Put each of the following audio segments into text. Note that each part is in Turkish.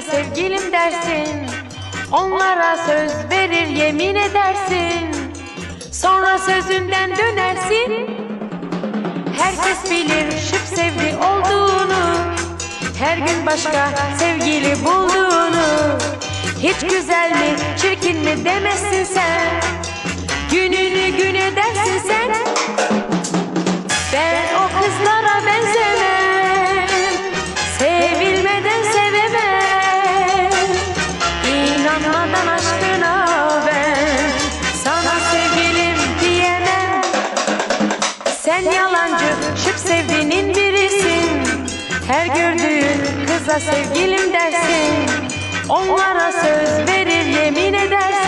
sevgilim dersin. Onlara söz verir yemin edersin. Sonra sözünden dönersin. Herkes bilir şıp sevdi olduğunu. Her gün başka sevgili bulduğunu. Hiç güzel mi Sen yalancı şıp sevdiğinin birisin. Her gördüğün kıza sevgilim dersin. Onlara söz verir yemin edersin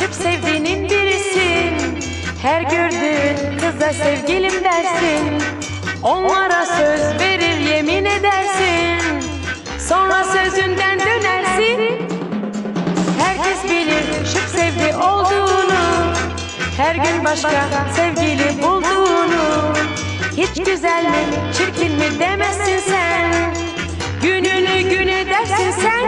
Hep sevdiğinin birisin Her gördüğün kıza sevgilim dersin. Onlara söz verir yemin edersin. Sonra sözünden dönersin. Herkes bilir şıp sevdi olduğunu. Her gün başka sevgili bulduğunu. Hiç güzel mi çirkin mi demezsin sen. Gününü güne dersin sen.